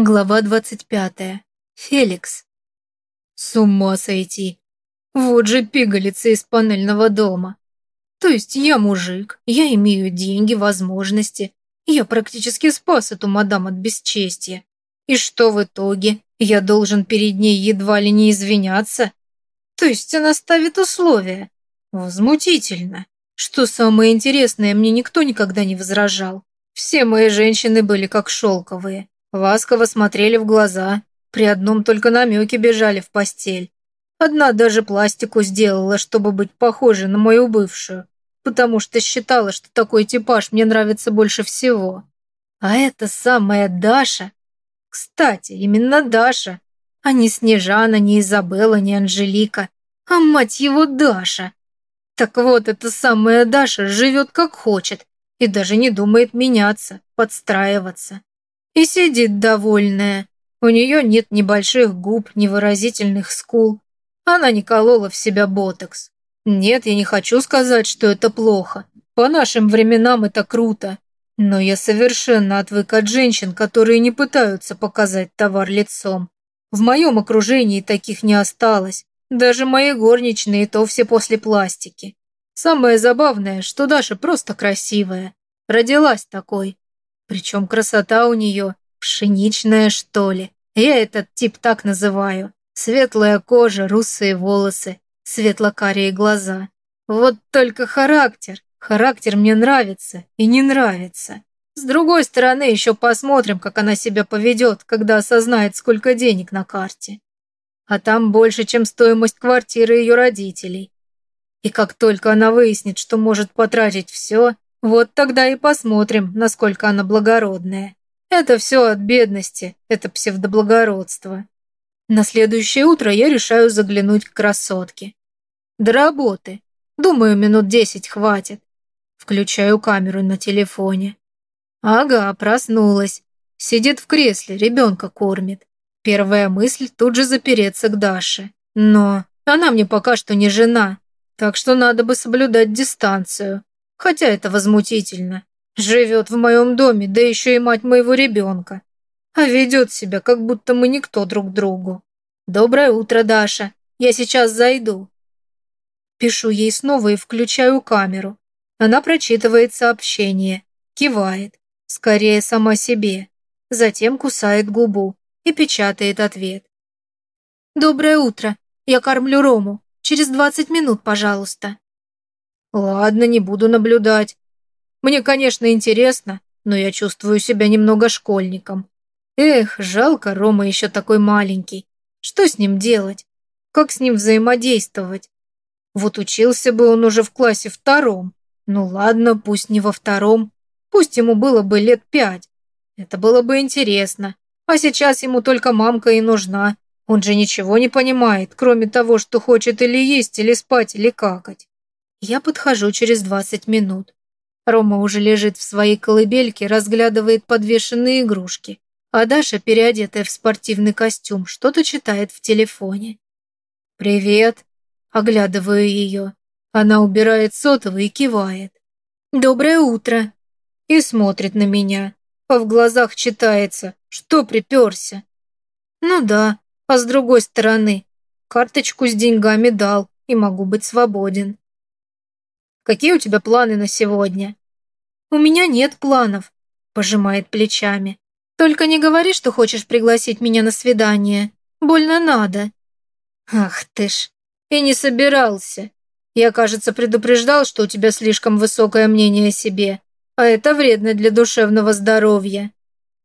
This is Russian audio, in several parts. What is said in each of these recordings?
Глава двадцать пятая. Феликс. С ума сойти. Вот же пигалица из панельного дома. То есть я мужик, я имею деньги, возможности. Я практически спас эту мадам от бесчестия. И что в итоге? Я должен перед ней едва ли не извиняться? То есть она ставит условия? Возмутительно. Что самое интересное, мне никто никогда не возражал. Все мои женщины были как шелковые. Ласково смотрели в глаза, при одном только намеке бежали в постель. Одна даже пластику сделала, чтобы быть похожей на мою бывшую, потому что считала, что такой типаж мне нравится больше всего. А это самая Даша. Кстати, именно Даша, а не Снежана, не Изабелла, не Анжелика, а мать его Даша. Так вот, эта самая Даша живет как хочет и даже не думает меняться, подстраиваться. И сидит довольная. У нее нет ни больших губ, ни выразительных скул. Она не колола в себя ботокс. Нет, я не хочу сказать, что это плохо. По нашим временам это круто. Но я совершенно отвык от женщин, которые не пытаются показать товар лицом. В моем окружении таких не осталось. Даже мои горничные то все после пластики. Самое забавное, что Даша просто красивая. Родилась такой. Причем красота у нее пшеничная, что ли. Я этот тип так называю. Светлая кожа, русые волосы, светло-карие глаза. Вот только характер. Характер мне нравится и не нравится. С другой стороны, еще посмотрим, как она себя поведет, когда осознает, сколько денег на карте. А там больше, чем стоимость квартиры ее родителей. И как только она выяснит, что может потратить все, вот тогда и посмотрим, насколько она благородная. Это все от бедности, это псевдоблагородство. На следующее утро я решаю заглянуть к красотке. До работы. Думаю, минут десять хватит. Включаю камеру на телефоне. Ага, проснулась. Сидит в кресле, ребенка кормит. Первая мысль тут же запереться к Даше. Но она мне пока что не жена, так что надо бы соблюдать дистанцию. Хотя это возмутительно. Живет в моем доме, да еще и мать моего ребенка. А ведет себя, как будто мы никто друг другу. Доброе утро, Даша. Я сейчас зайду. Пишу ей снова и включаю камеру. Она прочитывает сообщение, кивает, скорее сама себе. Затем кусает губу и печатает ответ. «Доброе утро. Я кормлю Рому. Через двадцать минут, пожалуйста». Ладно, не буду наблюдать. Мне, конечно, интересно, но я чувствую себя немного школьником. Эх, жалко, Рома еще такой маленький. Что с ним делать? Как с ним взаимодействовать? Вот учился бы он уже в классе втором. Ну ладно, пусть не во втором. Пусть ему было бы лет пять. Это было бы интересно. А сейчас ему только мамка и нужна. Он же ничего не понимает, кроме того, что хочет или есть, или спать, или какать. Я подхожу через 20 минут. Рома уже лежит в своей колыбельке, разглядывает подвешенные игрушки, а Даша, переодетая в спортивный костюм, что-то читает в телефоне. «Привет!» – оглядываю ее. Она убирает сотовый и кивает. «Доброе утро!» И смотрит на меня, а в глазах читается, что приперся. Ну да, а с другой стороны, карточку с деньгами дал и могу быть свободен. Какие у тебя планы на сегодня?» «У меня нет планов», – пожимает плечами. «Только не говори, что хочешь пригласить меня на свидание. Больно надо». «Ах ты ж, и не собирался. Я, кажется, предупреждал, что у тебя слишком высокое мнение о себе, а это вредно для душевного здоровья».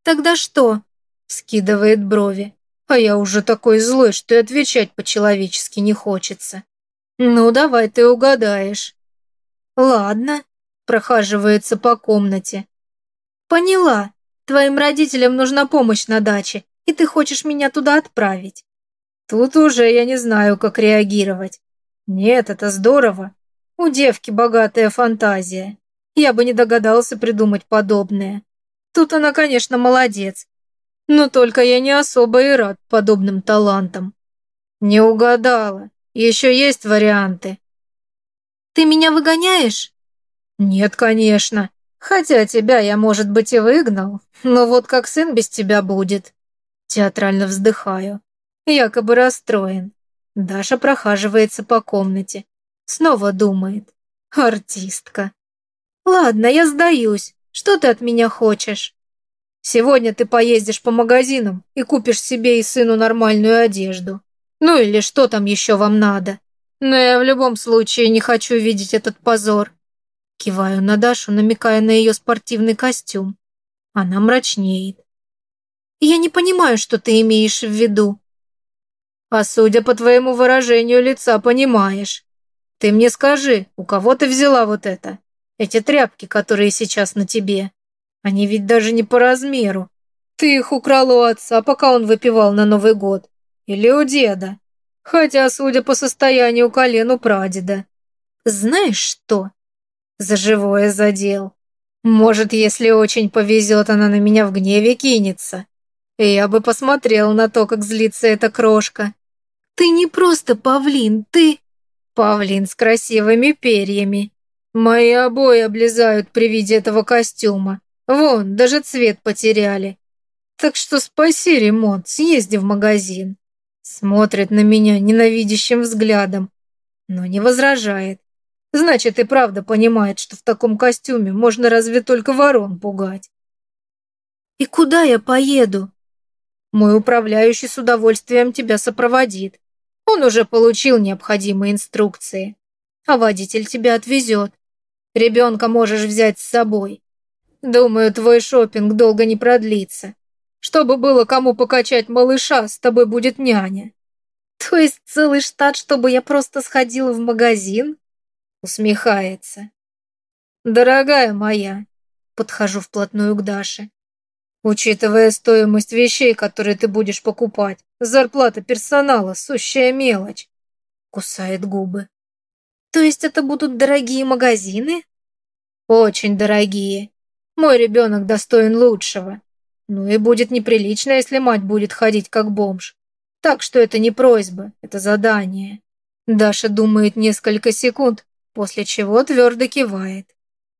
«Тогда что?» – скидывает брови. А я уже такой злой, что и отвечать по-человечески не хочется. «Ну, давай ты угадаешь». «Ладно», – прохаживается по комнате. «Поняла. Твоим родителям нужна помощь на даче, и ты хочешь меня туда отправить». Тут уже я не знаю, как реагировать. Нет, это здорово. У девки богатая фантазия. Я бы не догадался придумать подобное. Тут она, конечно, молодец. Но только я не особо и рад подобным талантам. Не угадала. Еще есть варианты. Ты меня выгоняешь?» «Нет, конечно. Хотя тебя я, может быть, и выгнал, но вот как сын без тебя будет». Театрально вздыхаю. Якобы расстроен. Даша прохаживается по комнате. Снова думает. Артистка. Ладно, я сдаюсь. Что ты от меня хочешь? Сегодня ты поездишь по магазинам и купишь себе и сыну нормальную одежду. Ну или что там еще вам надо. Но я в любом случае не хочу видеть этот позор. Киваю на Дашу, намекая на ее спортивный костюм. Она мрачнеет. Я не понимаю, что ты имеешь в виду. А судя по твоему выражению лица, понимаешь. Ты мне скажи, у кого ты взяла вот это? Эти тряпки, которые сейчас на тебе. Они ведь даже не по размеру. Ты их украл у отца, пока он выпивал на Новый год. Или у деда. Хотя, судя по состоянию колен у прадеда. Знаешь что? За живое задел. Может, если очень повезет, она на меня в гневе кинется. Я бы посмотрел на то, как злится эта крошка. Ты не просто павлин, ты... Павлин с красивыми перьями. Мои обои облезают при виде этого костюма. Вон, даже цвет потеряли. Так что спаси ремонт, съезди в магазин. Смотрит на меня ненавидящим взглядом, но не возражает. Значит, и правда понимает, что в таком костюме можно разве только ворон пугать. «И куда я поеду?» «Мой управляющий с удовольствием тебя сопроводит. Он уже получил необходимые инструкции. А водитель тебя отвезет. Ребенка можешь взять с собой. Думаю, твой шопинг долго не продлится. Чтобы было кому покачать малыша, с тобой будет няня». «То есть целый штат, чтобы я просто сходила в магазин?» Усмехается. «Дорогая моя», подхожу вплотную к Даше, учитывая стоимость вещей, которые ты будешь покупать, зарплата персонала – сущая мелочь. Кусает губы. То есть это будут дорогие магазины? Очень дорогие. Мой ребенок достоин лучшего. Ну и будет неприлично, если мать будет ходить как бомж. Так что это не просьба, это задание. Даша думает несколько секунд, после чего твердо кивает.